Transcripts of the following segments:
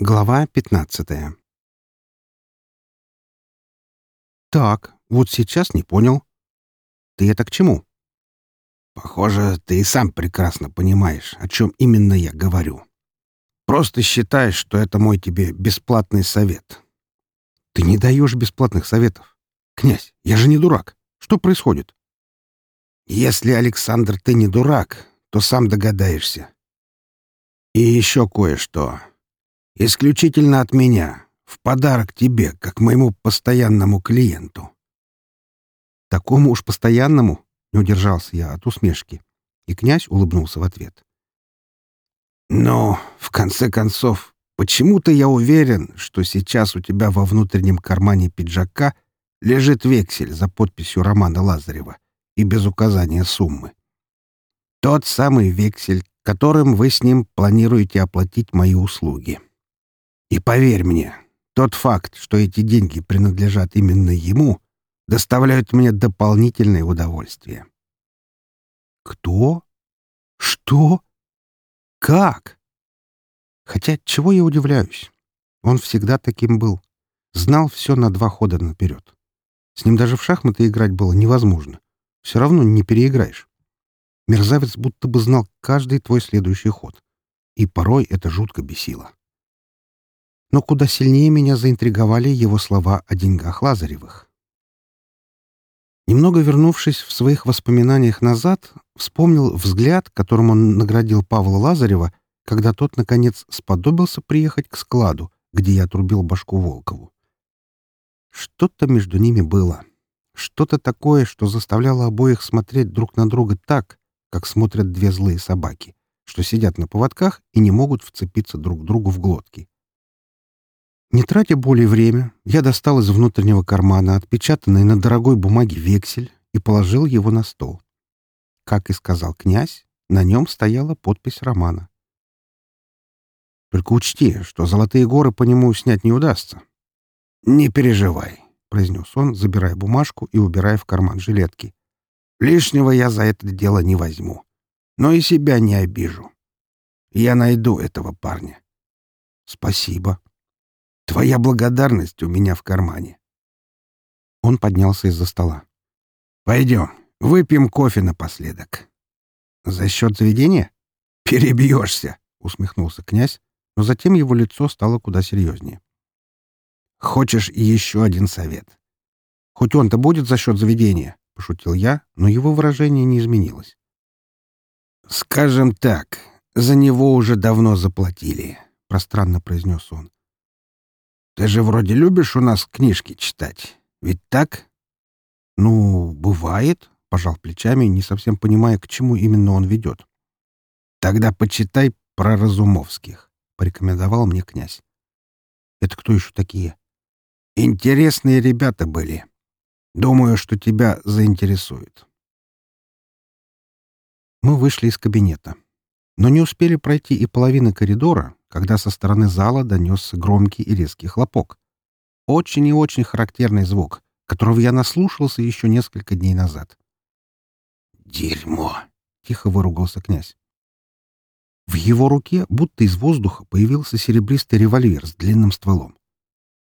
Глава пятнадцатая «Так, вот сейчас не понял. Ты это к чему?» «Похоже, ты и сам прекрасно понимаешь, о чем именно я говорю. Просто считай, что это мой тебе бесплатный совет». «Ты не даешь бесплатных советов. Князь, я же не дурак. Что происходит?» «Если, Александр, ты не дурак, то сам догадаешься. И еще кое-что. Исключительно от меня, в подарок тебе, как моему постоянному клиенту». «Такому уж постоянному?» — не удержался я от усмешки. И князь улыбнулся в ответ. «Но, в конце концов, почему-то я уверен, что сейчас у тебя во внутреннем кармане пиджака лежит вексель за подписью Романа Лазарева и без указания суммы. Тот самый вексель, которым вы с ним планируете оплатить мои услуги. И поверь мне, тот факт, что эти деньги принадлежат именно ему, доставляют мне дополнительное удовольствие. Кто? Что? Как? Хотя чего я удивляюсь? Он всегда таким был. Знал все на два хода наперед. С ним даже в шахматы играть было невозможно. Все равно не переиграешь. Мерзавец будто бы знал каждый твой следующий ход. И порой это жутко бесило. Но куда сильнее меня заинтриговали его слова о деньгах Лазаревых. Немного вернувшись в своих воспоминаниях назад, вспомнил взгляд, которым он наградил Павла Лазарева, когда тот, наконец, сподобился приехать к складу, где я отрубил башку Волкову. Что-то между ними было. Что-то такое, что заставляло обоих смотреть друг на друга так, как смотрят две злые собаки, что сидят на поводках и не могут вцепиться друг другу в глотки. Не тратя более время, я достал из внутреннего кармана отпечатанный на дорогой бумаге вексель и положил его на стол. Как и сказал князь, на нем стояла подпись Романа. «Только учти, что золотые горы по нему снять не удастся». «Не переживай», — произнес он, забирая бумажку и убирая в карман жилетки. Лишнего я за это дело не возьму. Но и себя не обижу. Я найду этого парня. Спасибо. Твоя благодарность у меня в кармане. Он поднялся из-за стола. Пойдем, выпьем кофе напоследок. За счет заведения? Перебьешься, усмехнулся князь, но затем его лицо стало куда серьезнее. Хочешь еще один совет? Хоть он-то будет за счет заведения, — пошутил я, но его выражение не изменилось. «Скажем так, за него уже давно заплатили», — пространно произнес он. «Ты же вроде любишь у нас книжки читать, ведь так?» «Ну, бывает», — пожал плечами, не совсем понимая, к чему именно он ведет. «Тогда почитай про Разумовских», — порекомендовал мне князь. «Это кто еще такие?» «Интересные ребята были. Думаю, что тебя заинтересует. Мы вышли из кабинета. Но не успели пройти и половины коридора, когда со стороны зала донесся громкий и резкий хлопок. Очень и очень характерный звук, которого я наслушался еще несколько дней назад. «Дерьмо!» — тихо выругался князь. В его руке, будто из воздуха, появился серебристый револьвер с длинным стволом.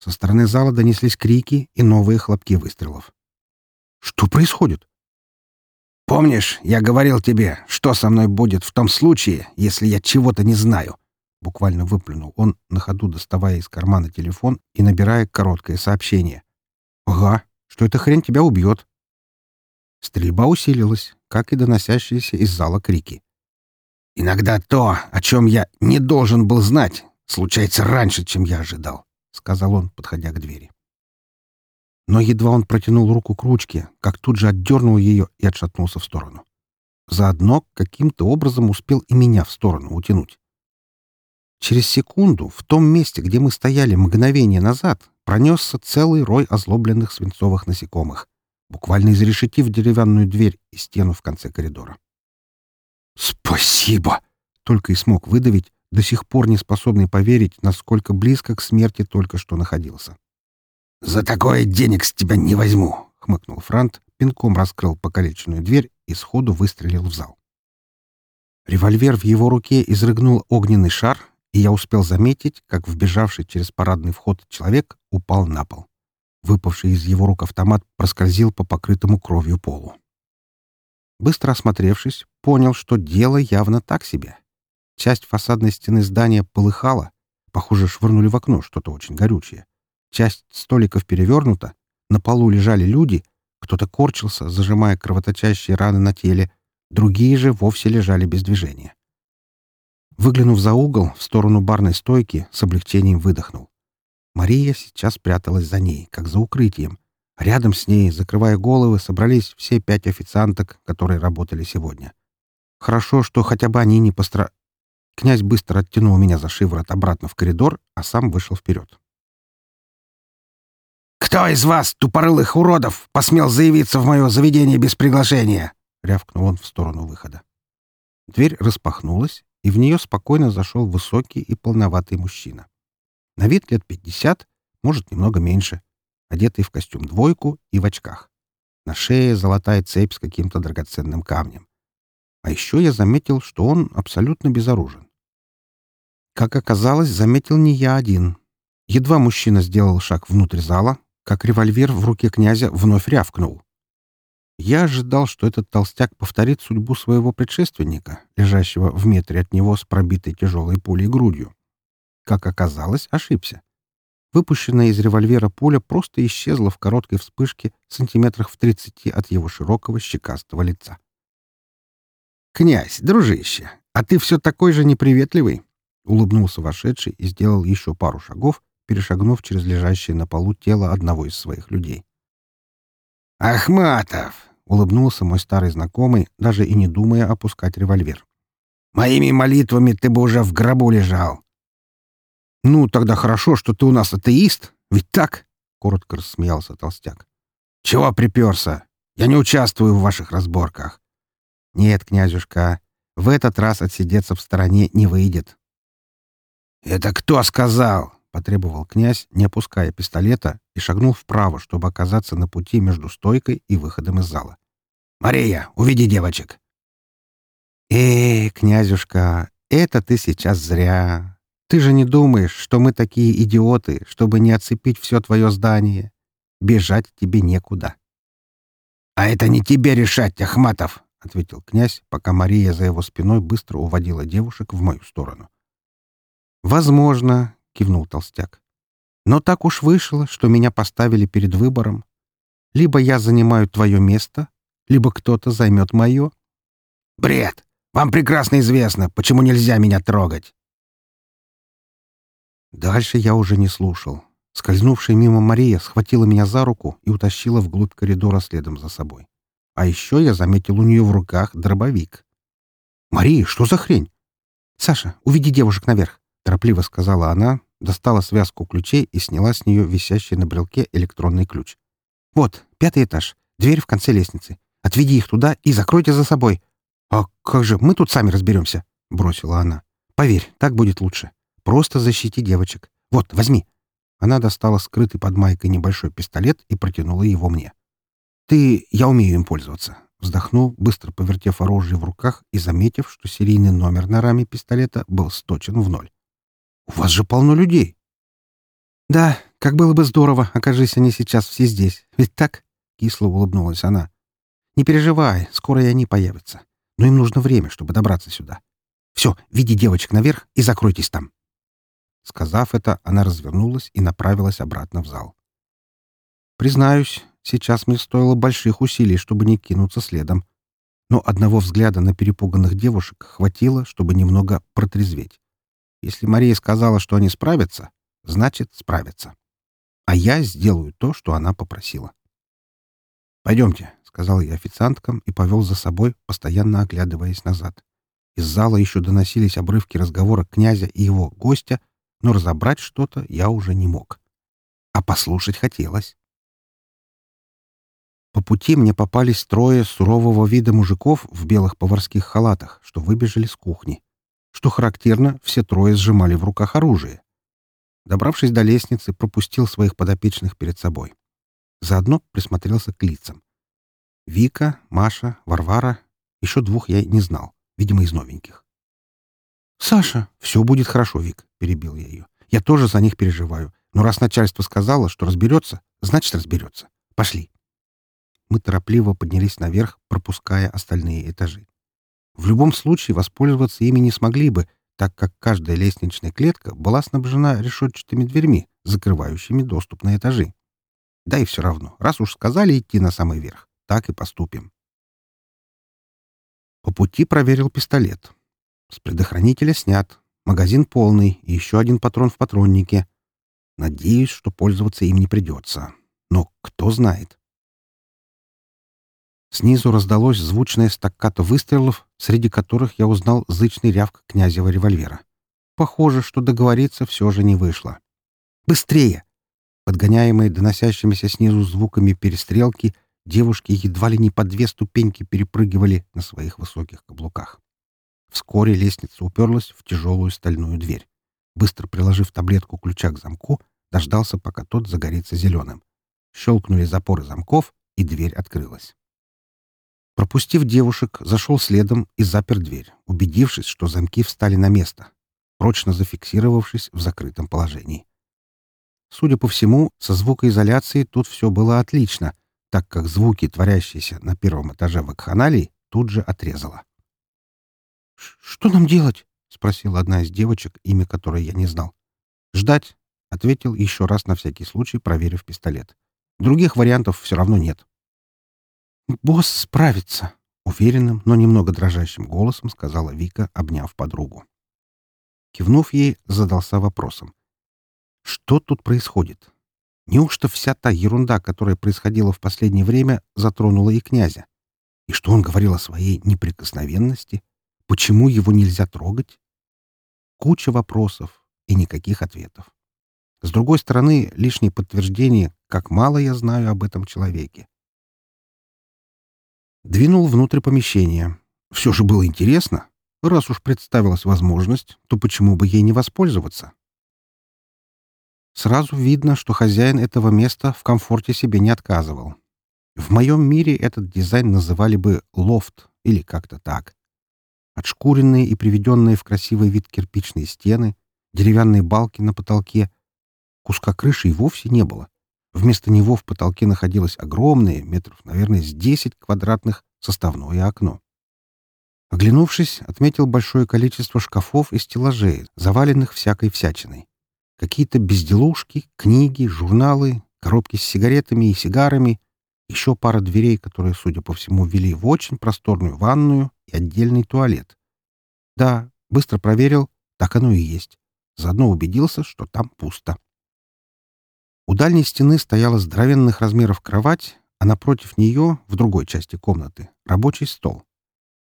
Со стороны зала донеслись крики и новые хлопки выстрелов. «Что происходит?» «Помнишь, я говорил тебе, что со мной будет в том случае, если я чего-то не знаю?» Буквально выплюнул он, на ходу доставая из кармана телефон и набирая короткое сообщение. «Ага, что эта хрень тебя убьет». Стрельба усилилась, как и доносящиеся из зала крики. «Иногда то, о чем я не должен был знать, случается раньше, чем я ожидал. — сказал он, подходя к двери. Но едва он протянул руку к ручке, как тут же отдернул ее и отшатнулся в сторону. Заодно каким-то образом успел и меня в сторону утянуть. Через секунду в том месте, где мы стояли мгновение назад, пронесся целый рой озлобленных свинцовых насекомых, буквально изрешетив деревянную дверь и стену в конце коридора. «Спасибо!» — только и смог выдавить, до сих пор не способный поверить, насколько близко к смерти только что находился. «За такое денег с тебя не возьму!» — хмыкнул Франт, пинком раскрыл покалеченную дверь и сходу выстрелил в зал. Револьвер в его руке изрыгнул огненный шар, и я успел заметить, как вбежавший через парадный вход человек упал на пол. Выпавший из его рук автомат проскользил по покрытому кровью полу. Быстро осмотревшись, понял, что дело явно так себе. Часть фасадной стены здания полыхала. Похоже, швырнули в окно что-то очень горючее. Часть столиков перевернута. На полу лежали люди. Кто-то корчился, зажимая кровоточащие раны на теле. Другие же вовсе лежали без движения. Выглянув за угол, в сторону барной стойки, с облегчением выдохнул. Мария сейчас пряталась за ней, как за укрытием. Рядом с ней, закрывая головы, собрались все пять официанток, которые работали сегодня. Хорошо, что хотя бы они не постра... Князь быстро оттянул меня за шиворот обратно в коридор, а сам вышел вперед. «Кто из вас, тупорылых уродов, посмел заявиться в мое заведение без приглашения?» — рявкнул он в сторону выхода. Дверь распахнулась, и в нее спокойно зашел высокий и полноватый мужчина. На вид лет пятьдесят, может, немного меньше, одетый в костюм двойку и в очках. На шее золотая цепь с каким-то драгоценным камнем. А еще я заметил, что он абсолютно безоружен. Как оказалось, заметил не я один. Едва мужчина сделал шаг внутрь зала, как револьвер в руке князя вновь рявкнул. Я ожидал, что этот толстяк повторит судьбу своего предшественника, лежащего в метре от него с пробитой тяжелой пулей грудью. Как оказалось, ошибся. Выпущенная из револьвера пуля просто исчезла в короткой вспышке сантиметрах в тридцати от его широкого щекастого лица. «Князь, дружище, а ты все такой же неприветливый?» — улыбнулся вошедший и сделал еще пару шагов, перешагнув через лежащее на полу тело одного из своих людей. «Ахматов!» — улыбнулся мой старый знакомый, даже и не думая опускать револьвер. «Моими молитвами ты бы уже в гробу лежал. «Ну, тогда хорошо, что ты у нас атеист, ведь так?» — коротко рассмеялся толстяк. «Чего приперся? Я не участвую в ваших разборках». «Нет, князюшка, в этот раз отсидеться в стороне не выйдет». «Это кто сказал?» — потребовал князь, не опуская пистолета, и шагнул вправо, чтобы оказаться на пути между стойкой и выходом из зала. «Мария, уведи девочек!» «Э, князюшка, это ты сейчас зря. Ты же не думаешь, что мы такие идиоты, чтобы не оцепить все твое здание? Бежать тебе некуда. — А это не тебе решать, Ахматов, — ответил князь, пока Мария за его спиной быстро уводила девушек в мою сторону. — Возможно, — кивнул толстяк. — Но так уж вышло, что меня поставили перед выбором. Либо я занимаю твое место, либо кто-то займет мое. — Бред! Вам прекрасно известно, почему нельзя меня трогать. Дальше я уже не слушал. Скользнувшая мимо Мария схватила меня за руку и утащила вглубь коридора следом за собой. А еще я заметил у нее в руках дробовик. «Мария, что за хрень?» «Саша, уведи девушек наверх», — торопливо сказала она, достала связку ключей и сняла с нее висящий на брелке электронный ключ. «Вот, пятый этаж, дверь в конце лестницы. Отведи их туда и закройте за собой». «А как же, мы тут сами разберемся», — бросила она. «Поверь, так будет лучше». Просто защити девочек. Вот, возьми». Она достала скрытый под майкой небольшой пистолет и протянула его мне. «Ты... Я умею им пользоваться». Вздохнул, быстро повертев оружие в руках и заметив, что серийный номер на раме пистолета был сточен в ноль. «У вас же полно людей!» «Да, как было бы здорово, окажись они сейчас все здесь. Ведь так?» — кисло улыбнулась она. «Не переживай, скоро и они появятся. Но им нужно время, чтобы добраться сюда. Все, веди девочек наверх и закройтесь там». Сказав это, она развернулась и направилась обратно в зал. Признаюсь, сейчас мне стоило больших усилий, чтобы не кинуться следом. Но одного взгляда на перепуганных девушек хватило, чтобы немного протрезветь. Если Мария сказала, что они справятся, значит, справятся. А я сделаю то, что она попросила. «Пойдемте», — сказал я официанткам и повел за собой, постоянно оглядываясь назад. Из зала еще доносились обрывки разговора князя и его гостя, но разобрать что-то я уже не мог. А послушать хотелось. По пути мне попались трое сурового вида мужиков в белых поварских халатах, что выбежали с кухни. Что характерно, все трое сжимали в руках оружие. Добравшись до лестницы, пропустил своих подопечных перед собой. Заодно присмотрелся к лицам. Вика, Маша, Варвара, еще двух я не знал, видимо, из новеньких. «Саша, все будет хорошо, Вик», — перебил я ее. «Я тоже за них переживаю. Но раз начальство сказало, что разберется, значит, разберется. Пошли». Мы торопливо поднялись наверх, пропуская остальные этажи. В любом случае воспользоваться ими не смогли бы, так как каждая лестничная клетка была снабжена решетчатыми дверьми, закрывающими доступ на этажи. Да и все равно, раз уж сказали идти на самый верх, так и поступим. По пути проверил пистолет. С предохранителя снят, магазин полный и еще один патрон в патроннике. Надеюсь, что пользоваться им не придется. Но кто знает. Снизу раздалось звучное стаккато выстрелов, среди которых я узнал зычный рявк князева револьвера. Похоже, что договориться все же не вышло. «Быстрее!» Подгоняемые доносящимися снизу звуками перестрелки, девушки едва ли не по две ступеньки перепрыгивали на своих высоких каблуках. Вскоре лестница уперлась в тяжелую стальную дверь. Быстро приложив таблетку ключа к замку, дождался, пока тот загорится зеленым. Щелкнули запоры замков, и дверь открылась. Пропустив девушек, зашел следом и запер дверь, убедившись, что замки встали на место, прочно зафиксировавшись в закрытом положении. Судя по всему, со звукоизоляцией тут все было отлично, так как звуки, творящиеся на первом этаже вакханалии, тут же отрезало. «Что нам делать?» — спросила одна из девочек, имя которой я не знал. «Ждать», — ответил еще раз на всякий случай, проверив пистолет. «Других вариантов все равно нет». «Босс справится», — уверенным, но немного дрожащим голосом сказала Вика, обняв подругу. Кивнув ей, задался вопросом. «Что тут происходит? Неужто вся та ерунда, которая происходила в последнее время, затронула и князя? И что он говорил о своей неприкосновенности? Почему его нельзя трогать? Куча вопросов и никаких ответов. С другой стороны, лишнее подтверждение, как мало я знаю об этом человеке. Двинул внутрь помещения. Все же было интересно. Раз уж представилась возможность, то почему бы ей не воспользоваться? Сразу видно, что хозяин этого места в комфорте себе не отказывал. В моем мире этот дизайн называли бы лофт или как-то так. Отшкуренные и приведенные в красивый вид кирпичные стены, деревянные балки на потолке. Куска крыши и вовсе не было. Вместо него в потолке находилось огромное, метров, наверное, с десять квадратных, составное окно. Оглянувшись, отметил большое количество шкафов и стеллажей, заваленных всякой всячиной. Какие-то безделушки, книги, журналы, коробки с сигаретами и сигарами, еще пара дверей, которые, судя по всему, вели в очень просторную ванную и отдельный туалет. Да, быстро проверил, так оно и есть. Заодно убедился, что там пусто. У дальней стены стояла здоровенных размеров кровать, а напротив нее, в другой части комнаты, рабочий стол.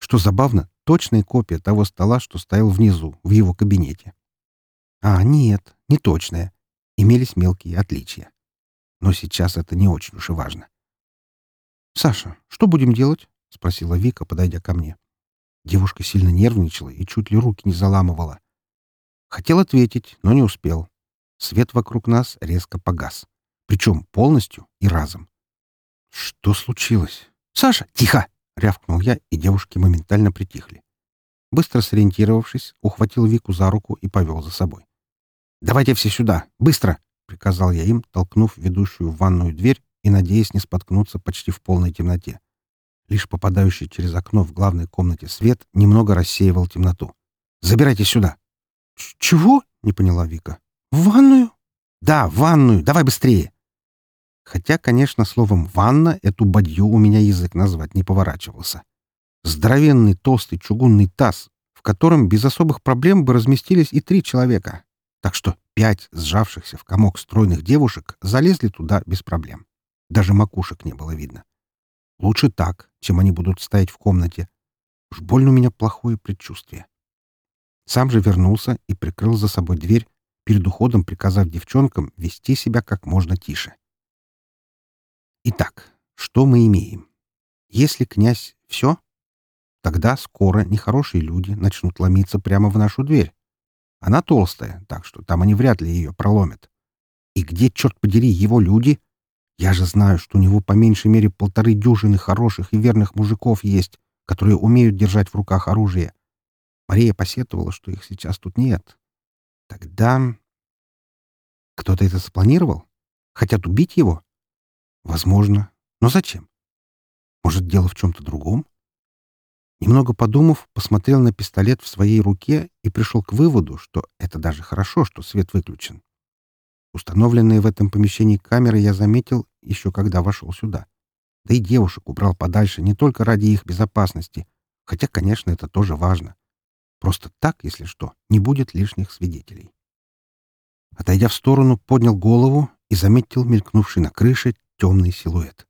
Что забавно, точная копия того стола, что стоял внизу, в его кабинете. А, нет, не точная. Имелись мелкие отличия. Но сейчас это не очень уж и важно. «Саша, что будем делать?» — спросила Вика, подойдя ко мне. Девушка сильно нервничала и чуть ли руки не заламывала. Хотел ответить, но не успел. Свет вокруг нас резко погас. Причем полностью и разом. Что случилось? «Саша, тихо!» — рявкнул я, и девушки моментально притихли. Быстро сориентировавшись, ухватил Вику за руку и повел за собой. «Давайте все сюда! Быстро!» — приказал я им, толкнув ведущую в ванную дверь и надеясь не споткнуться почти в полной темноте. Лишь попадающий через окно в главной комнате свет немного рассеивал темноту. «Забирайте сюда!» «Чего?» — не поняла Вика. «В ванную?» «Да, в ванную! Давай быстрее!» Хотя, конечно, словом «ванна» эту бадью у меня язык назвать не поворачивался. Здоровенный толстый чугунный таз, в котором без особых проблем бы разместились и три человека. Так что пять сжавшихся в комок стройных девушек залезли туда без проблем. Даже макушек не было видно. Лучше так, чем они будут стоять в комнате. Уж больно у меня плохое предчувствие. Сам же вернулся и прикрыл за собой дверь, перед уходом приказав девчонкам вести себя как можно тише. Итак, что мы имеем? Если князь — все, тогда скоро нехорошие люди начнут ломиться прямо в нашу дверь. Она толстая, так что там они вряд ли ее проломят. И где, черт подери, его люди? Я же знаю, что у него по меньшей мере полторы дюжины хороших и верных мужиков есть, которые умеют держать в руках оружие. Мария посетовала, что их сейчас тут нет. Тогда... Кто-то это спланировал? Хотят убить его? Возможно. Но зачем? Может, дело в чем-то другом? Немного подумав, посмотрел на пистолет в своей руке и пришел к выводу, что это даже хорошо, что свет выключен. Установленные в этом помещении камеры я заметил еще когда вошел сюда. Да и девушек убрал подальше не только ради их безопасности, хотя, конечно, это тоже важно. Просто так, если что, не будет лишних свидетелей. Отойдя в сторону, поднял голову и заметил мелькнувший на крыше темный силуэт.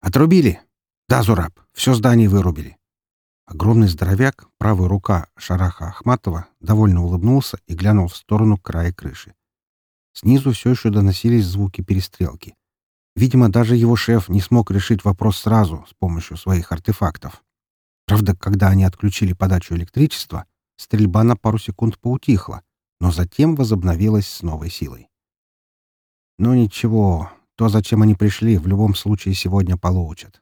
«Отрубили!» «Да, Зураб, все здание вырубили». Огромный здоровяк, правая рука Шараха Ахматова, довольно улыбнулся и глянул в сторону края крыши. Снизу все еще доносились звуки перестрелки. Видимо, даже его шеф не смог решить вопрос сразу с помощью своих артефактов. Правда, когда они отключили подачу электричества, стрельба на пару секунд поутихла, но затем возобновилась с новой силой. «Ну ничего, то, зачем они пришли, в любом случае сегодня получат».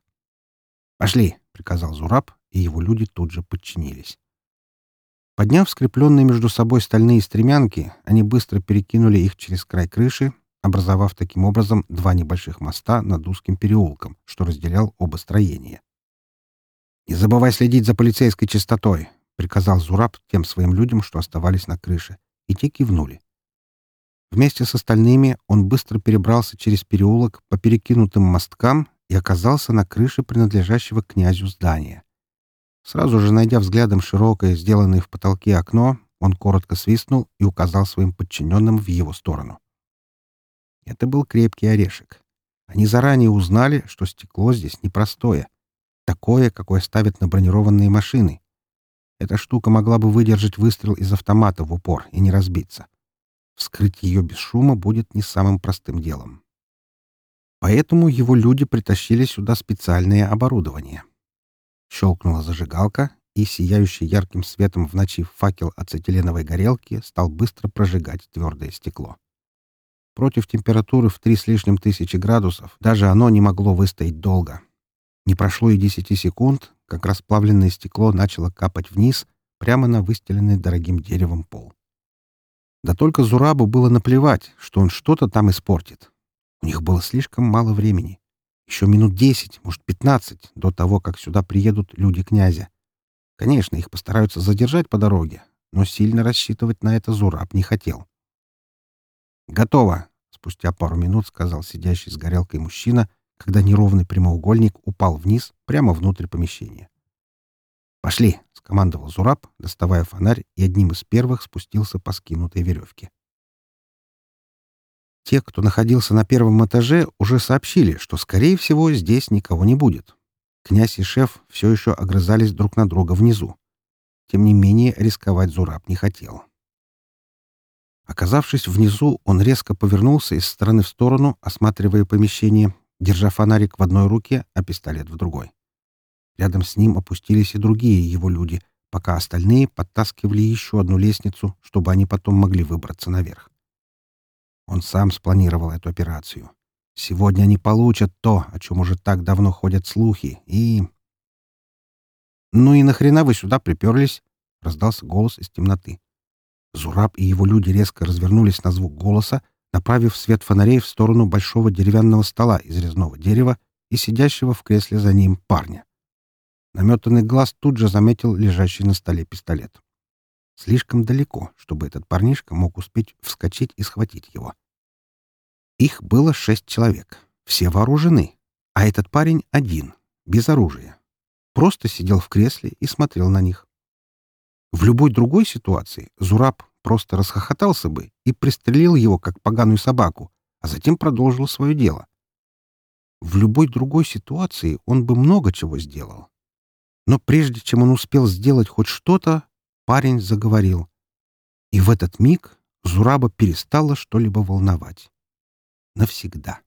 «Пошли», — приказал Зураб, и его люди тут же подчинились. Подняв скрепленные между собой стальные стремянки, они быстро перекинули их через край крыши образовав таким образом два небольших моста над узким переулком, что разделял оба строения. «Не забывай следить за полицейской чистотой», — приказал Зураб тем своим людям, что оставались на крыше, и те кивнули. Вместе с остальными он быстро перебрался через переулок по перекинутым мосткам и оказался на крыше принадлежащего князю здания. Сразу же, найдя взглядом широкое, сделанное в потолке окно, он коротко свистнул и указал своим подчиненным в его сторону. Это был крепкий орешек. Они заранее узнали, что стекло здесь непростое. Такое, какое ставят на бронированные машины. Эта штука могла бы выдержать выстрел из автомата в упор и не разбиться. Вскрыть ее без шума будет не самым простым делом. Поэтому его люди притащили сюда специальное оборудование. Щелкнула зажигалка, и сияющий ярким светом в ночи факел ацетиленовой горелки стал быстро прожигать твердое стекло. Против температуры в три с лишним тысячи градусов даже оно не могло выстоять долго. Не прошло и десяти секунд, как расплавленное стекло начало капать вниз, прямо на выстеленный дорогим деревом пол. Да только Зурабу было наплевать, что он что-то там испортит. У них было слишком мало времени. Еще минут десять, может, пятнадцать до того, как сюда приедут люди князя. Конечно, их постараются задержать по дороге, но сильно рассчитывать на это Зураб не хотел. «Готово!» — спустя пару минут сказал сидящий с горелкой мужчина, когда неровный прямоугольник упал вниз прямо внутрь помещения. «Пошли!» — скомандовал Зураб, доставая фонарь, и одним из первых спустился по скинутой веревке. Те, кто находился на первом этаже, уже сообщили, что, скорее всего, здесь никого не будет. Князь и шеф все еще огрызались друг на друга внизу. Тем не менее, рисковать Зураб не хотел. Оказавшись внизу, он резко повернулся из стороны в сторону, осматривая помещение, держа фонарик в одной руке, а пистолет в другой. Рядом с ним опустились и другие его люди, пока остальные подтаскивали еще одну лестницу, чтобы они потом могли выбраться наверх. Он сам спланировал эту операцию. Сегодня они получат то, о чем уже так давно ходят слухи, и... «Ну и нахрена вы сюда приперлись?» — раздался голос из темноты. Зураб и его люди резко развернулись на звук голоса, направив свет фонарей в сторону большого деревянного стола из резного дерева и сидящего в кресле за ним парня. Наметанный глаз тут же заметил лежащий на столе пистолет. Слишком далеко, чтобы этот парнишка мог успеть вскочить и схватить его. Их было шесть человек. Все вооружены. А этот парень один, без оружия. Просто сидел в кресле и смотрел на них. В любой другой ситуации Зураб просто расхохотался бы и пристрелил его, как поганую собаку, а затем продолжил свое дело. В любой другой ситуации он бы много чего сделал. Но прежде чем он успел сделать хоть что-то, парень заговорил. И в этот миг Зураба перестала что-либо волновать. Навсегда.